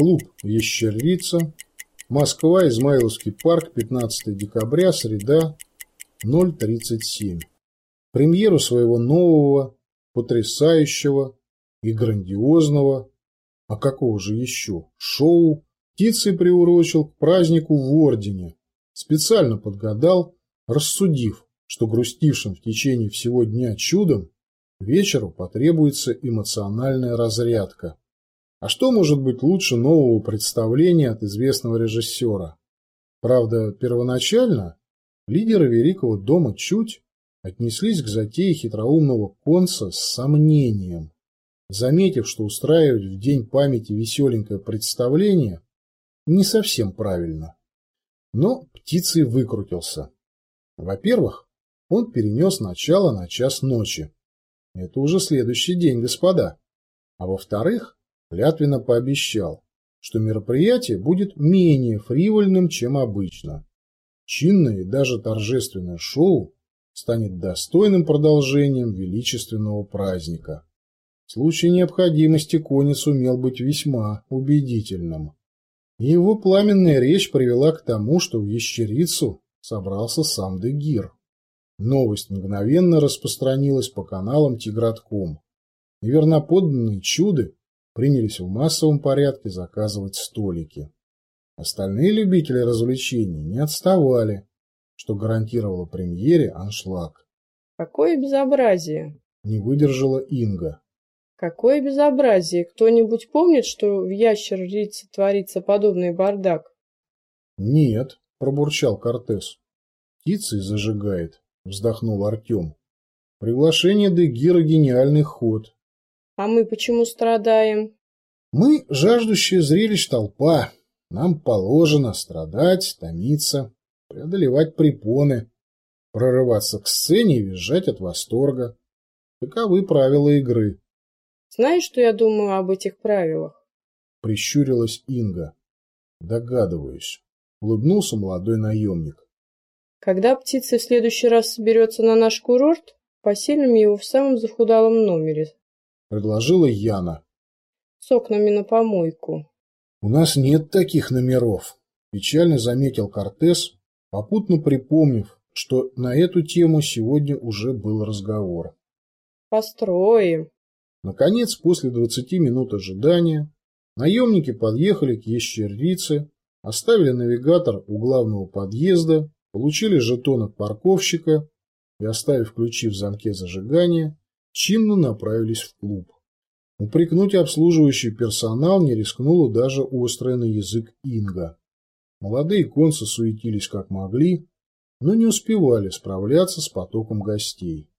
Клуб «Ящерица», Москва, Измайловский парк, 15 декабря, среда, 0.37. Премьеру своего нового, потрясающего и грандиозного, а какого же еще, шоу птицы приурочил к празднику в Ордене, специально подгадал, рассудив, что грустившим в течение всего дня чудом вечеру потребуется эмоциональная разрядка. А что может быть лучше нового представления от известного режиссера? Правда, первоначально лидеры Великого дома чуть отнеслись к затее хитроумного конца с сомнением, заметив, что устраивать в День памяти веселенькое представление не совсем правильно. Но птицей выкрутился. Во-первых, он перенес начало на час ночи. Это уже следующий день, господа. А во-вторых, клятвенно пообещал, что мероприятие будет менее фривольным, чем обычно. Чинное и даже торжественное шоу станет достойным продолжением величественного праздника. В случае необходимости конец умел быть весьма убедительным. И его пламенная речь привела к тому, что в ящерицу собрался сам Дегир. Новость мгновенно распространилась по каналам Тигратком, и верноподданные чуды принялись в массовом порядке заказывать столики. Остальные любители развлечений не отставали, что гарантировало премьере аншлаг. Какое безобразие! Не выдержала Инга. Какое безобразие! Кто-нибудь помнит, что в ящерице творится подобный бардак? Нет, пробурчал Кортес. Птицей зажигает, вздохнул Артем. Приглашение Дегира гениальный ход. А мы почему страдаем? Мы жаждущая зрелищ толпа. Нам положено страдать, томиться, преодолевать препоны, прорываться к сцене и визжать от восторга. Таковы правила игры. Знаешь, что я думаю об этих правилах? Прищурилась Инга. Догадываюсь. Улыбнулся молодой наемник. Когда птица в следующий раз соберется на наш курорт, поселим его в самом захудалом номере, предложила Яна. С окнами на помойку. У нас нет таких номеров, печально заметил Кортес, попутно припомнив, что на эту тему сегодня уже был разговор. Построим. Наконец, после двадцати минут ожидания, наемники подъехали к ящерице, оставили навигатор у главного подъезда, получили жетон от парковщика и, оставив ключи в замке зажигания, чинно направились в клуб. Упрекнуть обслуживающий персонал не рискнула даже острая на язык Инга. Молодые концы суетились как могли, но не успевали справляться с потоком гостей.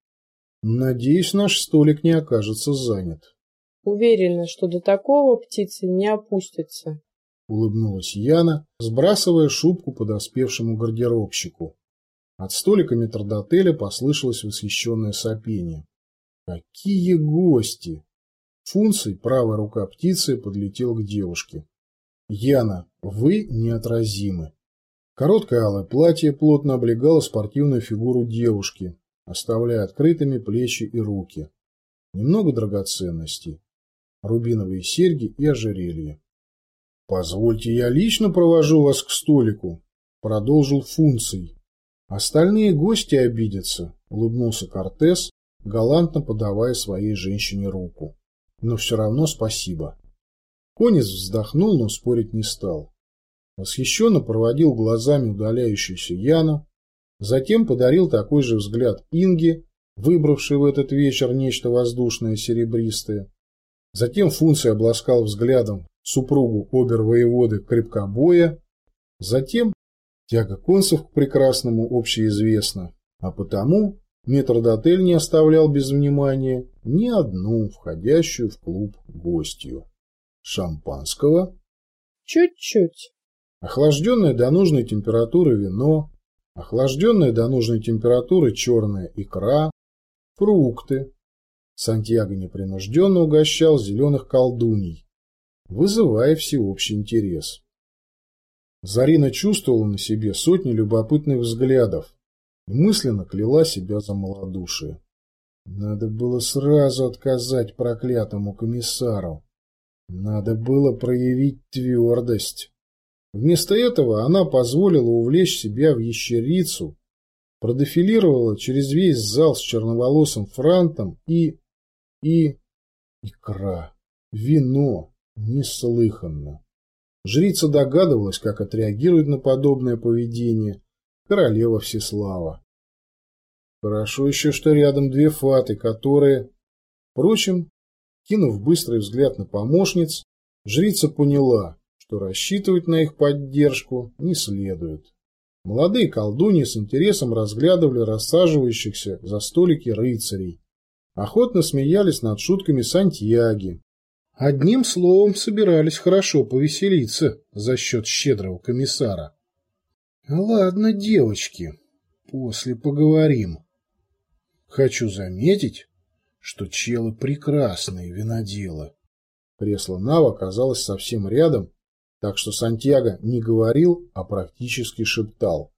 Надеюсь, наш столик не окажется занят. Уверена, что до такого птицы не опустятся. Улыбнулась Яна, сбрасывая шубку подоспевшему гардеробщику. От столика метрдотеля послышалось восхищенное сопение. Какие гости! Функций правая рука птицы подлетел к девушке. Яна, вы неотразимы. Короткое алое платье плотно облегало спортивную фигуру девушки, оставляя открытыми плечи и руки. Немного драгоценностей. Рубиновые серьги и ожерелье. «Позвольте, я лично провожу вас к столику», — продолжил функций. «Остальные гости обидятся», — улыбнулся Кортес, галантно подавая своей женщине руку. Но все равно спасибо. Конец вздохнул, но спорить не стал. Восхищенно проводил глазами удаляющуюся Яну, затем подарил такой же взгляд Инге, выбравшей в этот вечер нечто воздушное серебристое. Затем функция обласкал взглядом супругу обер-воеводы Крепкобоя. Затем тяга концев к прекрасному общеизвестна, а потому Метрдотель не оставлял без внимания ни одну входящую в клуб гостью. Шампанского? Чуть-чуть. Охлажденное до нужной температуры вино, охлажденное до нужной температуры черная икра, фрукты. Сантьяго непринужденно угощал зеленых колдуней, вызывая всеобщий интерес. Зарина чувствовала на себе сотни любопытных взглядов, и мысленно кляла себя за малодушие. Надо было сразу отказать проклятому комиссару. Надо было проявить твердость. Вместо этого она позволила увлечь себя в ящерицу, продефилировала через весь зал с черноволосым франтом и... и... икра, вино, неслыханно. Жрица догадывалась, как отреагирует на подобное поведение королева Всеслава. Хорошо еще, что рядом две фаты, которые... Впрочем, кинув быстрый взгляд на помощниц, жрица поняла, что рассчитывать на их поддержку не следует. Молодые колдуньи с интересом разглядывали рассаживающихся за столики рыцарей. Охотно смеялись над шутками Сантьяги. Одним словом, собирались хорошо повеселиться за счет щедрого комиссара. Ладно, девочки, после поговорим. Хочу заметить, что челы прекрасные виноделы. Кресло Нава оказалось совсем рядом, так что Сантьяго не говорил, а практически шептал.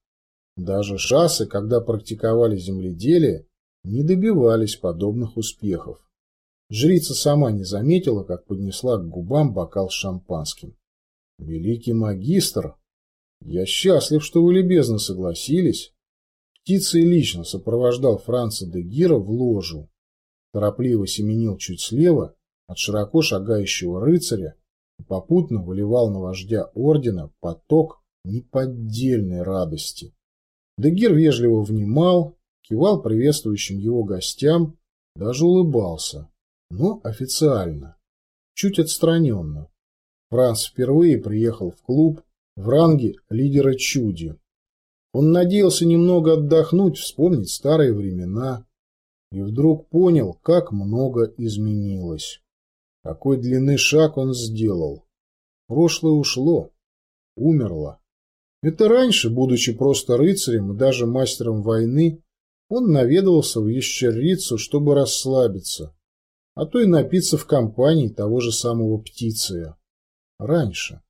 Даже шассы, когда практиковали земледелие, не добивались подобных успехов. Жрица сама не заметила, как поднесла к губам бокал с шампанским. «Великий магистр, я счастлив, что вы любезно согласились». Птицей лично сопровождал Франца де Гира в ложу. Торопливо семенил чуть слева от широко шагающего рыцаря, и попутно выливал на вождя ордена поток неподдельной радости. Дегир вежливо внимал, кивал приветствующим его гостям, даже улыбался, но официально, чуть отстраненно. Франц впервые приехал в клуб в ранге лидера чуди. Он надеялся немного отдохнуть, вспомнить старые времена, и вдруг понял, как много изменилось. Какой длины шаг он сделал. Прошлое ушло, умерло. Это раньше, будучи просто рыцарем и даже мастером войны, он наведывался в ящерицу, чтобы расслабиться, а то и напиться в компании того же самого птиция. Раньше.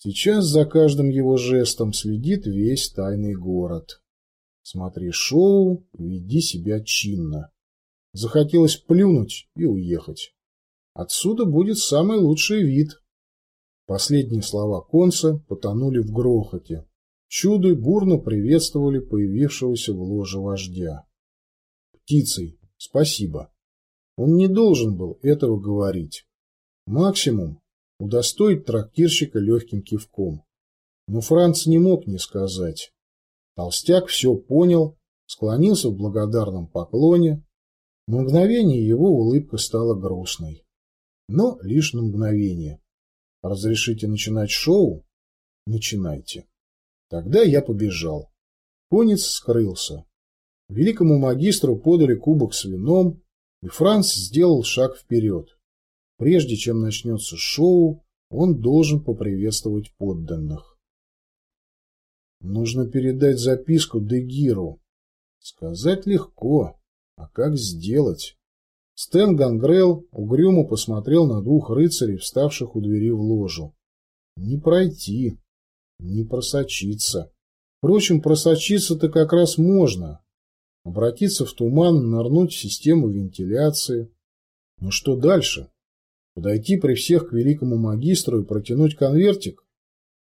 Сейчас за каждым его жестом следит весь тайный город. Смотри шоу, веди себя чинно. Захотелось плюнуть и уехать. Отсюда будет самый лучший вид. Последние слова конца потонули в грохоте. Чуды бурно приветствовали появившегося в ложе вождя. Птицей, спасибо. Он не должен был этого говорить. Максимум удостоить трактирщика легким кивком. Но Франц не мог не сказать. Толстяк все понял, склонился в благодарном поклоне. На мгновение его улыбка стала грустной но лишь на мгновение. Разрешите начинать шоу? Начинайте. Тогда я побежал. Конец скрылся. Великому магистру подали кубок с вином, и Франц сделал шаг вперед. Прежде чем начнется шоу, он должен поприветствовать подданных. Нужно передать записку Дегиру. Сказать легко, а как сделать? Стэн Гангрел угрюмо посмотрел на двух рыцарей, вставших у двери в ложу. Не пройти, не просочиться. Впрочем, просочиться-то как раз можно. Обратиться в туман, нырнуть в систему вентиляции. Но что дальше? Подойти при всех к великому магистру и протянуть конвертик?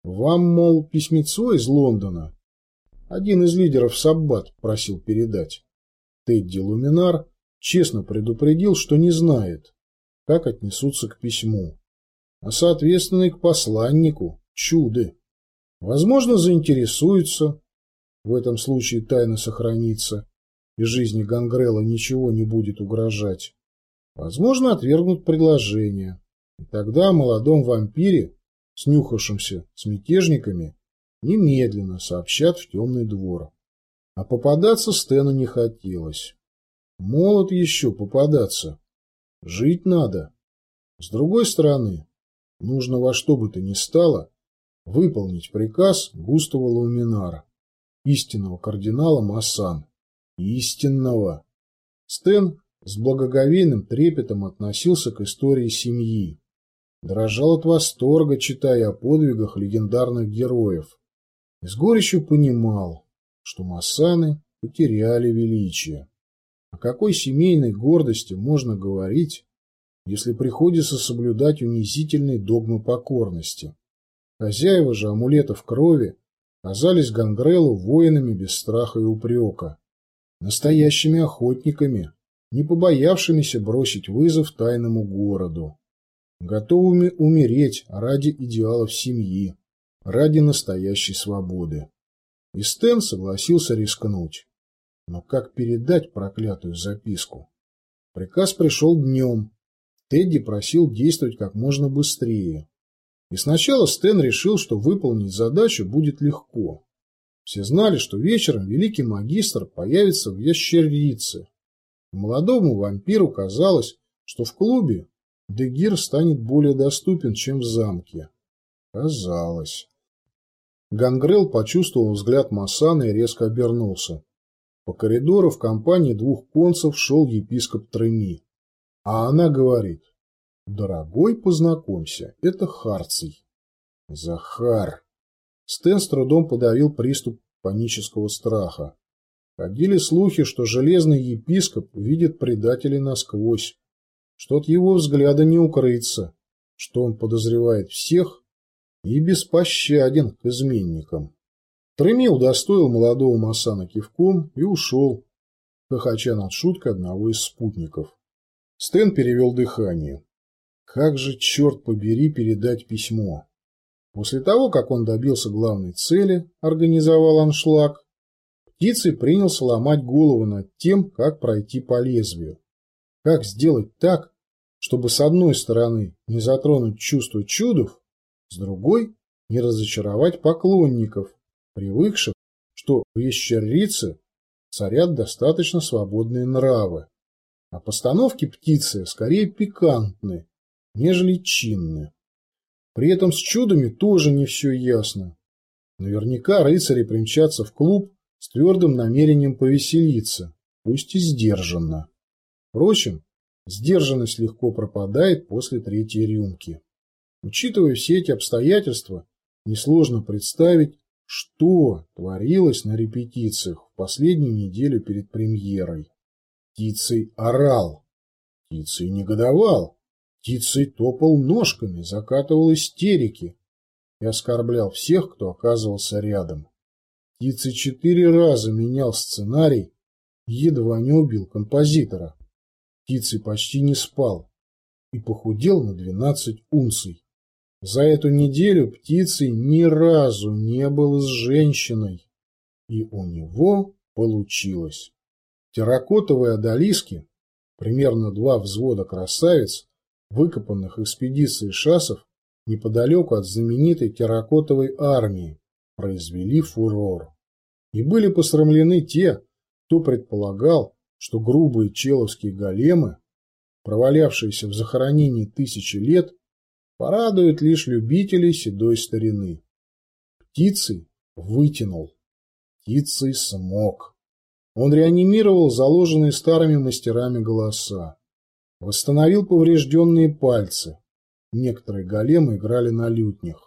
Вам, мол, письмецо из Лондона? Один из лидеров Саббат просил передать. Тедди Луминар честно предупредил, что не знает, как отнесутся к письму, а соответственно и к посланнику, чуды. Возможно, заинтересуются, в этом случае тайна сохранится, и жизни Гангрела ничего не будет угрожать. Возможно, отвергнут предложение, и тогда о молодом вампире, снюхавшемся с мятежниками, немедленно сообщат в темный двор. А попадаться Стэну не хотелось. Молод еще попадаться. Жить надо. С другой стороны, нужно во что бы то ни стало выполнить приказ Густава Лауминара, истинного кардинала Массан. Истинного. Стэн с благоговейным трепетом относился к истории семьи. Дрожал от восторга, читая о подвигах легендарных героев. И с горечью понимал, что Массаны потеряли величие. О какой семейной гордости можно говорить, если приходится соблюдать унизительные догмы покорности. Хозяева же амулетов крови казались Гангрелу воинами без страха и упрека, настоящими охотниками, не побоявшимися бросить вызов тайному городу, готовыми умереть ради идеалов семьи, ради настоящей свободы. И Стэн согласился рискнуть. Но как передать проклятую записку? Приказ пришел днем. Тедди просил действовать как можно быстрее. И сначала Стэн решил, что выполнить задачу будет легко. Все знали, что вечером великий магистр появится в ящерице. Молодому вампиру казалось, что в клубе Дегир станет более доступен, чем в замке. Казалось. Гангрел почувствовал взгляд Массана и резко обернулся. По коридору в компании двух концев шел епископ Треми. А она говорит, «Дорогой, познакомься, это Харций». Захар. Стэн с трудом подавил приступ панического страха. Ходили слухи, что железный епископ видит предателей насквозь, что от его взгляда не укрыться, что он подозревает всех и беспощаден к изменникам. Треми удостоил молодого Масана кивком и ушел, хохоча над шуткой одного из спутников. Стэн перевел дыхание. Как же, черт побери, передать письмо? После того, как он добился главной цели, организовал аншлаг, птицей принялся ломать голову над тем, как пройти по лезвию. Как сделать так, чтобы с одной стороны не затронуть чувство чудов, с другой не разочаровать поклонников, привыкших, что в ящерице царят достаточно свободные нравы, а постановки птицы скорее пикантны, нежели чинны. При этом с чудами тоже не все ясно. Наверняка рыцари примчатся в клуб с твердым намерением повеселиться, пусть и сдержанно. Впрочем, сдержанность легко пропадает после третьей рюмки. Учитывая все эти обстоятельства, несложно представить, что творилось на репетициях в последнюю неделю перед премьерой? Птицей орал, птицей негодовал, птицей топал ножками, закатывал истерики и оскорблял всех, кто оказывался рядом. Птицей четыре раза менял сценарий едва не убил композитора. Птицей почти не спал и похудел на двенадцать унций. За эту неделю птицей ни разу не был с женщиной, и у него получилось. Терракотовые одолиски, примерно два взвода красавиц, выкопанных экспедицией шасов неподалеку от знаменитой терракотовой армии, произвели фурор. И были посрамлены те, кто предполагал, что грубые человские големы, провалявшиеся в захоронении тысячи лет, порадует лишь любителей седой старины. Птицей вытянул, птицей смог. Он реанимировал заложенные старыми мастерами голоса, восстановил поврежденные пальцы. Некоторые големы играли на лютнях.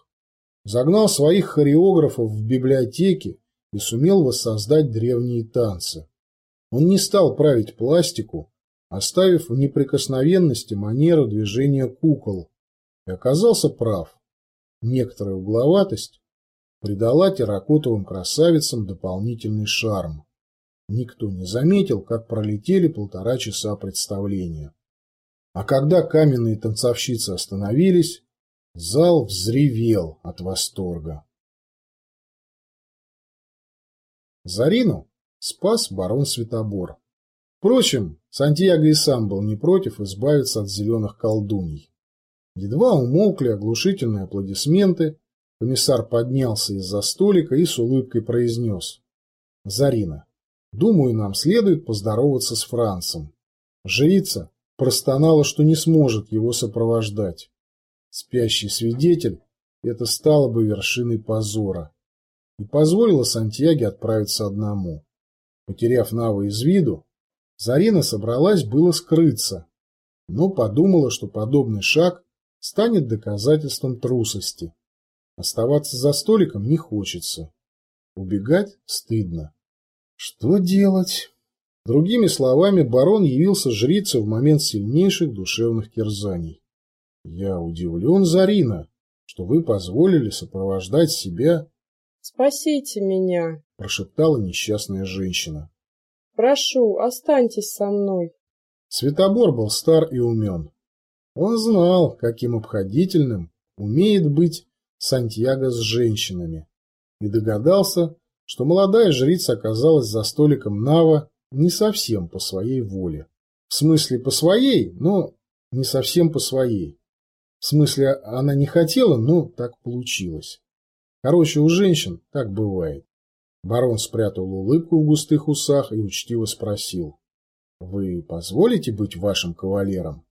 Загнал своих хореографов в библиотеки и сумел воссоздать древние танцы. Он не стал править пластику, оставив в неприкосновенности манеру движения кукол, и оказался прав. Некоторая угловатость придала терракотовым красавицам дополнительный шарм. Никто не заметил, как пролетели полтора часа представления. А когда каменные танцовщицы остановились, зал взревел от восторга. Зарину спас барон Светобор. Впрочем, Сантьяго и сам был не против избавиться от зеленых колдуний. Едва умолкли оглушительные аплодисменты, комиссар поднялся из-за столика и с улыбкой произнес. «Зарина, думаю, нам следует поздороваться с Францем». Жрица простонала, что не сможет его сопровождать. Спящий свидетель – это стало бы вершиной позора. И позволила Сантьяге отправиться одному. Потеряв Наву из виду, Зарина собралась было скрыться, но подумала, что подобный шаг станет доказательством трусости. Оставаться за столиком не хочется. Убегать стыдно. Что делать? Другими словами, барон явился жрице в момент сильнейших душевных терзаний. Я удивлен, Зарина, что вы позволили сопровождать себя... «Спасите меня!» – прошептала несчастная женщина. «Прошу, останьтесь со мной!» Светобор был стар и умен. Он знал, каким обходительным умеет быть Сантьяго с женщинами, и догадался, что молодая жрица оказалась за столиком Нава не совсем по своей воле. В смысле по своей, но не совсем по своей. В смысле она не хотела, но так получилось. Короче, у женщин так бывает. Барон спрятал улыбку в густых усах и учтиво спросил. «Вы позволите быть вашим кавалером?»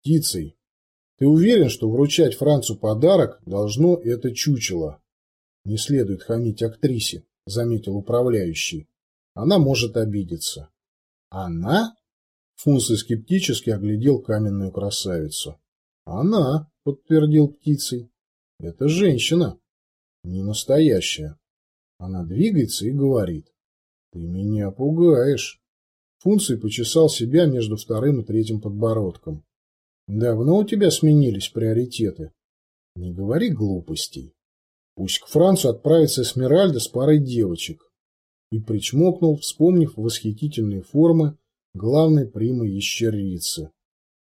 «Птицей, ты уверен, что вручать Францу подарок должно это чучело?» «Не следует хамить актрисе», — заметил управляющий. «Она может обидеться». «Она?» Фунсы скептически оглядел каменную красавицу. «Она», — подтвердил птицей. «Это женщина. Не настоящая. Она двигается и говорит. Ты меня пугаешь». Фунций почесал себя между вторым и третьим подбородком. «Давно у тебя сменились приоритеты?» «Не говори глупостей. Пусть к Францу отправится Эсмеральда с парой девочек». И причмокнул, вспомнив восхитительные формы главной примы ящерицы.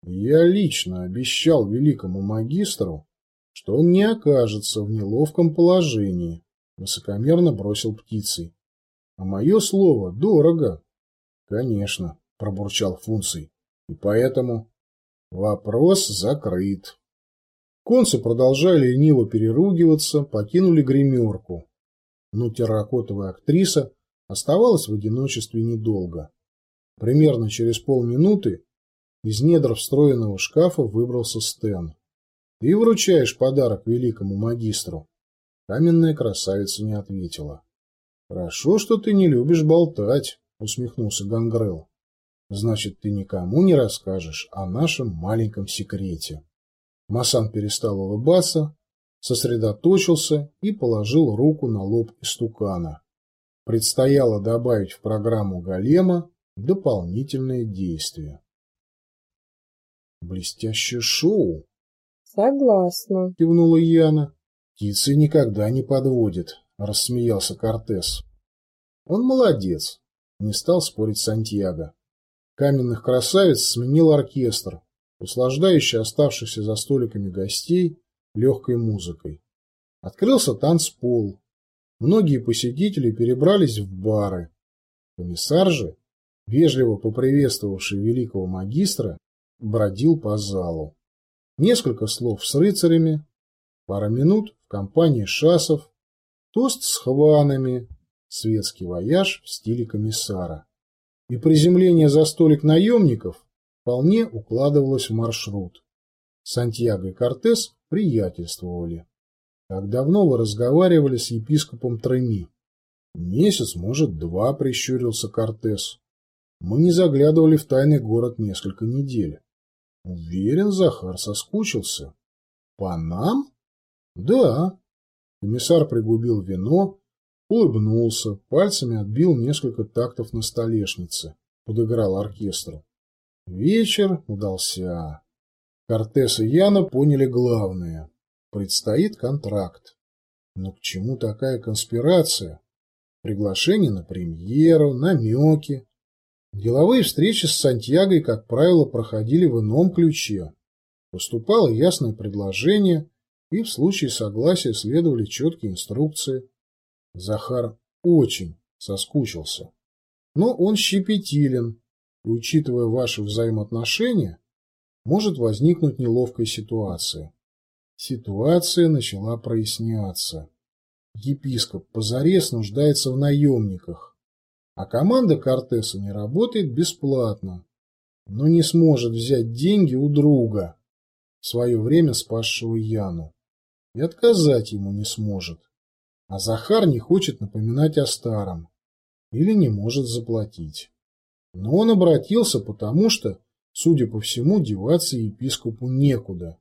Я лично обещал великому магистру, что он не окажется в неловком положении, высокомерно бросил птицей. А мое слово дорого. Конечно, пробурчал Фунций. И поэтому вопрос закрыт. Концы, продолжая лениво переругиваться, покинули гримерку. Но терракотовая актриса оставалась в одиночестве недолго. Примерно через полминуты из недр встроенного шкафа выбрался Стэн. «Ты вручаешь подарок великому магистру?» Каменная красавица не ответила. «Хорошо, что ты не любишь болтать», — усмехнулся Гангрел. «Значит, ты никому не расскажешь о нашем маленьком секрете». Масан перестал улыбаться, сосредоточился и положил руку на лоб истукана. Предстояло добавить в программу голема дополнительное действие. Блестящее шоу. Согласна, кивнула Яна. Птицы никогда не подводит, рассмеялся Кортес. Он молодец, не стал спорить Сантьяго. Каменных красавиц сменил оркестр, услаждающий оставшихся за столиками гостей легкой музыкой. Открылся танцпол. Многие посетители перебрались в бары. Комиссар же вежливо поприветствовавший великого магистра, бродил по залу. Несколько слов с рыцарями, пара минут в компании шасов, тост с хванами, светский вояж в стиле комиссара. И приземление за столик наемников вполне укладывалось в маршрут. Сантьяго и Кортес приятельствовали. Как давно вы разговаривали с епископом Треми? Месяц, может, два, прищурился Кортес. Мы не заглядывали в тайный город несколько недель. Уверен, Захар соскучился. По нам? Да. Комиссар пригубил вино, улыбнулся, пальцами отбил несколько тактов на столешнице, подыграл оркестру. Вечер удался. Кортес и Яна поняли главное. Предстоит контракт. Но к чему такая конспирация? Приглашение на премьеру, намеки, Деловые встречи с Сантьягой, как правило, проходили в ином ключе. Поступало ясное предложение, и в случае согласия следовали четкие инструкции. Захар очень соскучился. Но он щепетилен, и, учитывая ваши взаимоотношения, может возникнуть неловкая ситуация. Ситуация начала проясняться. Епископ позарез нуждается в наемниках. А команда Кортеса не работает бесплатно, но не сможет взять деньги у друга, в свое время спасшего Яну, и отказать ему не сможет. А Захар не хочет напоминать о старом или не может заплатить. Но он обратился, потому что, судя по всему, деваться епископу некуда.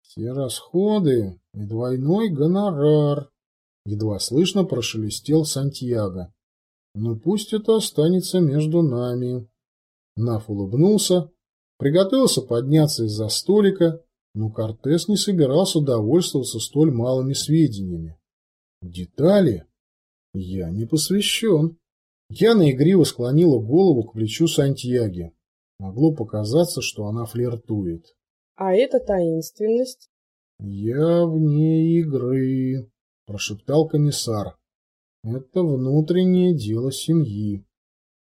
Все расходы и двойной гонорар. Едва слышно прошелестел Сантьяго Но пусть это останется между нами. Наф улыбнулся, приготовился подняться из-за столика, но Кортес не собирался довольствоваться столь малыми сведениями. Детали? Я не посвящен. Яна игриво склонила голову к плечу Сантьяги. Могло показаться, что она флиртует. А это таинственность? Я вне игры, прошептал комиссар. Это внутреннее дело семьи.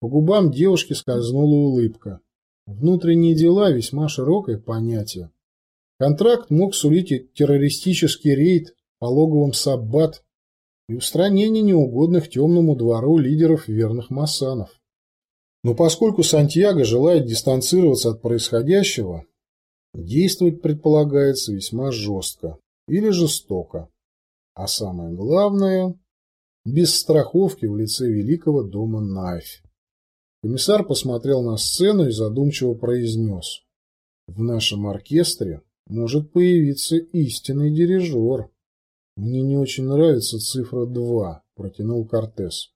По губам девушки скользнула улыбка. Внутренние дела – весьма широкое понятие. Контракт мог сулить террористический рейд по логовым Саббат и устранение неугодных темному двору лидеров верных массанов. Но поскольку Сантьяго желает дистанцироваться от происходящего, действовать предполагается весьма жестко или жестоко. А самое главное – без страховки в лице великого дома Найфь. Комиссар посмотрел на сцену и задумчиво произнес. В нашем оркестре может появиться истинный дирижер. Мне не очень нравится цифра 2, протянул Кортес.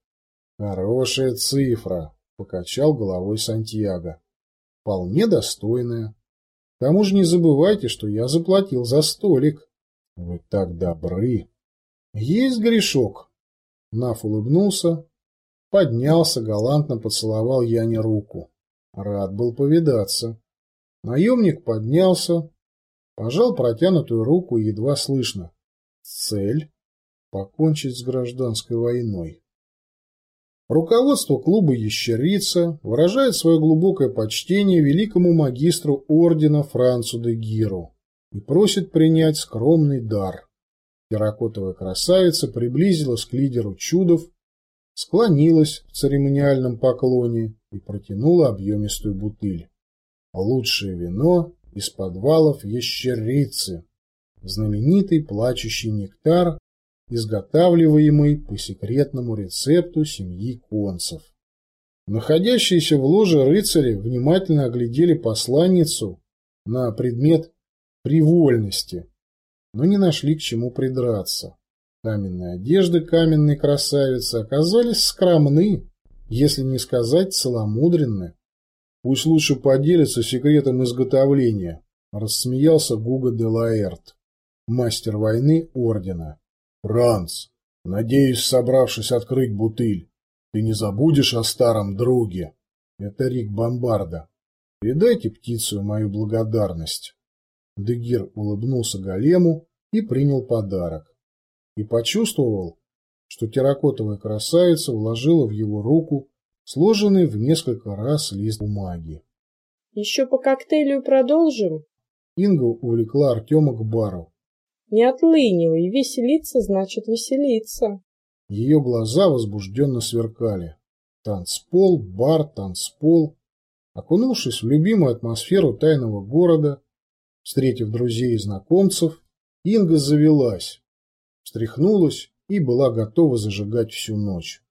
Хорошая цифра, покачал головой Сантьяго. Вполне достойная. К тому же не забывайте, что я заплатил за столик. Вы так добры. Есть грешок. Наф улыбнулся, поднялся, галантно поцеловал Яне руку. Рад был повидаться. Наемник поднялся, пожал протянутую руку едва слышно. Цель – покончить с гражданской войной. Руководство клуба «Ящерица» выражает свое глубокое почтение великому магистру ордена Францу де Гиру и просит принять скромный дар. Терракотовая красавица приблизилась к лидеру чудов, склонилась в церемониальном поклоне и протянула объемистую бутыль. Лучшее вино из подвалов Ящерицы знаменитый плачущий нектар, изготавливаемый по секретному рецепту семьи Концев. Находящиеся в ложе рыцари внимательно оглядели посланницу на предмет привольности, но не нашли к чему придраться. Каменные одежды каменной красавицы оказались скромны, если не сказать целомудренны. Пусть лучше поделятся секретом изготовления, рассмеялся Гуга де Лаэрт мастер войны ордена. Франц, надеюсь, собравшись открыть бутыль, ты не забудешь о старом друге. Это Рик Бомбарда. Передайте птицу мою благодарность. Дегир улыбнулся голему и принял подарок. И почувствовал, что терракотовая красавица вложила в его руку сложенный в несколько раз лист бумаги. «Еще по коктейлю продолжим?» Инга увлекла Артема к бару. Не отлынивай, веселиться значит веселиться. Ее глаза возбужденно сверкали. Танцпол, бар, танцпол. Окунувшись в любимую атмосферу тайного города, встретив друзей и знакомцев, Инга завелась, встряхнулась и была готова зажигать всю ночь.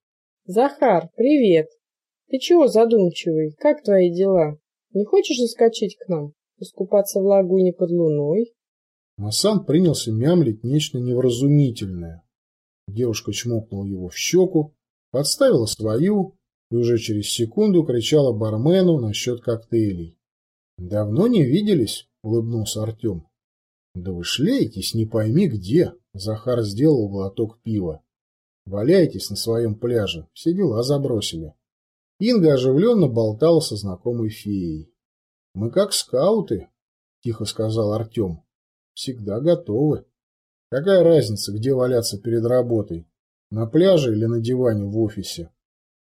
«Захар, привет! Ты чего задумчивый? Как твои дела? Не хочешь заскочить к нам? Искупаться в лагуне под луной?» Масан принялся мямлить нечто невразумительное. Девушка чмокнула его в щеку, подставила свою и уже через секунду кричала бармену насчет коктейлей. «Давно не виделись?» — улыбнулся Артем. «Да вы шлеетесь, не пойми где!» — Захар сделал глоток пива. «Валяйтесь на своем пляже, все дела забросили». Инга оживленно болтала со знакомой феей. «Мы как скауты», — тихо сказал Артем. Всегда готовы. Какая разница, где валяться перед работой? На пляже или на диване в офисе?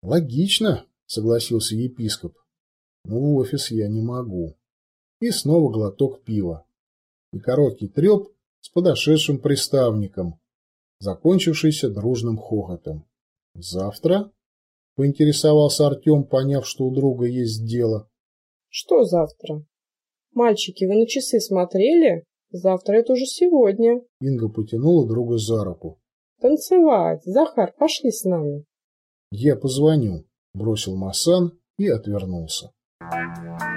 Логично, согласился епископ. Но в офис я не могу. И снова глоток пива. И короткий треп с подошедшим приставником, закончившийся дружным хохотом. Завтра? Поинтересовался Артем, поняв, что у друга есть дело. Что завтра? Мальчики, вы на часы смотрели? Завтра это уже сегодня. Инга потянула друга за руку. Танцевать. Захар, пошли с нами. Я позвоню, бросил Масан и отвернулся. Thank you.